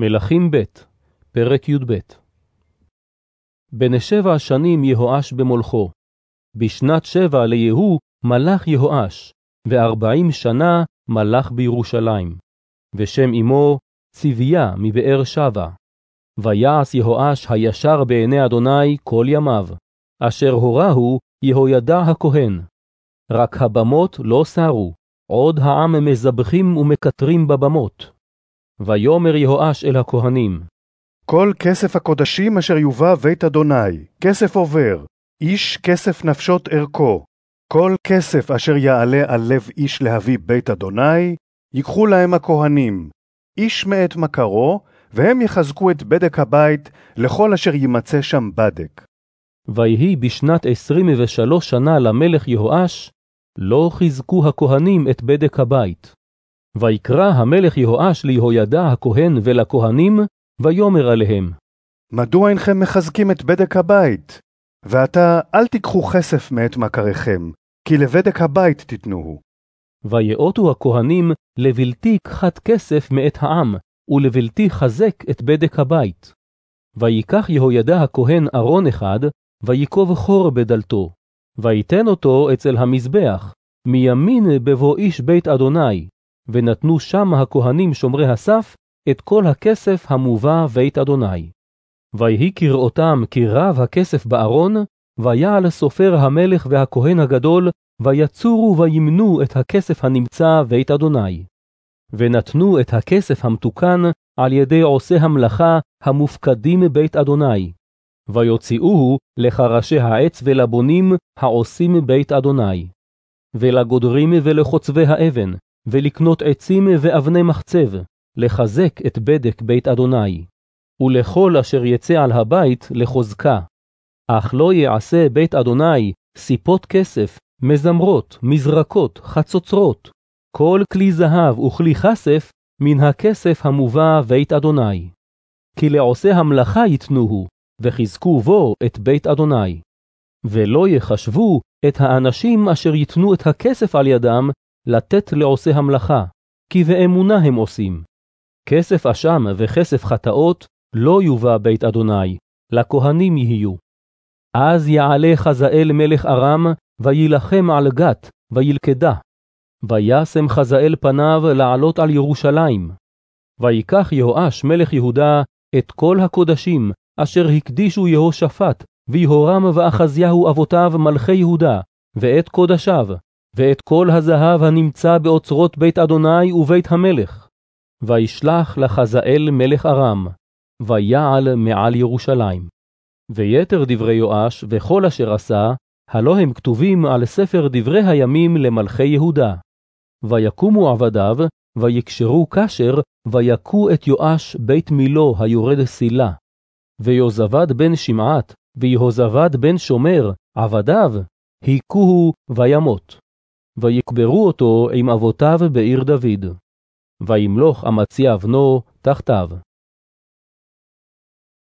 מלכים ב', פרק י"ב בן שבע שנים יהואש במולכו. בשנת שבע ליהוא מלך יהואש, וארבעים שנה מלך בירושלים. ושם אמו צביה מבאר שבע. ויעש יהואש הישר בעיני אדוני כל ימיו, אשר הורהו יהוידע הכהן. רק הבמות לא סרו, עוד העם מזבחים ומקטרים בבמות. ויאמר יהואש אל הכהנים, כל כסף הקודשים אשר יובא בית אדוני, כסף עובר, איש כסף נפשות ערכו. כל כסף אשר יעלה על לב איש להביא בית אדוני, ייקחו להם הכהנים, איש מאת מכרו, והם יחזקו את בדק הבית לכל אשר יימצא שם בדק. ויהי בשנת עשרים ושלוש שנה למלך יהואש, לא חיזקו הכהנים את בדק הבית. ויקרא המלך יהואש ליהוידע הכהן ולכהנים, ויאמר עליהם, מדוע אינכם מחזקים את בדק הבית? ועתה אל תיקחו כסף מאת מכריכם, כי לבדק הבית תיתנוהו. ויאותו הכהנים לבלתי קחת כסף מאת העם, ולבלתי חזק את בדק הבית. ויקח יהוידע הכהן ארון אחד, ויקוב חור בדלתו, ויתן אותו אצל המזבח, מימין בבוא איש בית אדוני, ונתנו שם הכהנים שומרי הסף את כל הכסף המובא בית אדוני. ויהי כראותם כי רב הכסף בארון, ויעל סופר המלך והכהן הגדול, ויצורו וימנו את הכסף הנמצא בית אדוני. ונתנו את הכסף המתוקן על ידי עושי המלאכה המופקדים בית אדוני. ויוציאוהו לחרשי העץ ולבונים העושים בית אדוני. ולגודרים ולחוצבי האבן, ולקנות עצים ואבני מחצב, לחזק את בדק בית אדוני, ולכל אשר יצא על הבית לחוזקה. אך לא יעשה בית אדוני סיפות כסף, מזמרות, מזרקות, חצוצרות, כל כלי זהב וכלי כסף מן הכסף המובא בית אדוני. כי לעושה המלאכה יתנוהו, וחזקו בו את בית אדוני. ולא יחשבו את האנשים אשר ייתנו את הכסף על ידם לתת לעושה המלאכה, כי באמונה הם עושים. כסף אשם וכסף חטאות לא יובא בית אדוני, לכהנים יהיו. אז יעלה חזאל מלך ארם, וילחם על גת, וילכדה. וישם חזאל פניו לעלות על ירושלים. ויקח יהואש מלך יהודה את כל הקודשים, אשר הקדישו יהושפט, ויהורם ואחזיהו אבותיו מלכי יהודה, ואת קודשיו, ואת כל הזהב הנמצא באוצרות בית אדוני ובית המלך. וישלח לחזאל מלך ארם, ויעל מעל ירושלים. ויתר דברי יואש וכל אשר עשה, הלא הם כתובים על ספר דברי הימים למלכי יהודה. ויקומו עבדיו, ויקשרו קשר, ויכו את יואש בית מילו היורד סילה. ויוזבד בן שמעת, ויהוזבד בן שומר, עבדיו, היכוהו וימות. ויקברו אותו עם אבותיו בעיר דוד. וימלוך אמציה בנו תחתיו.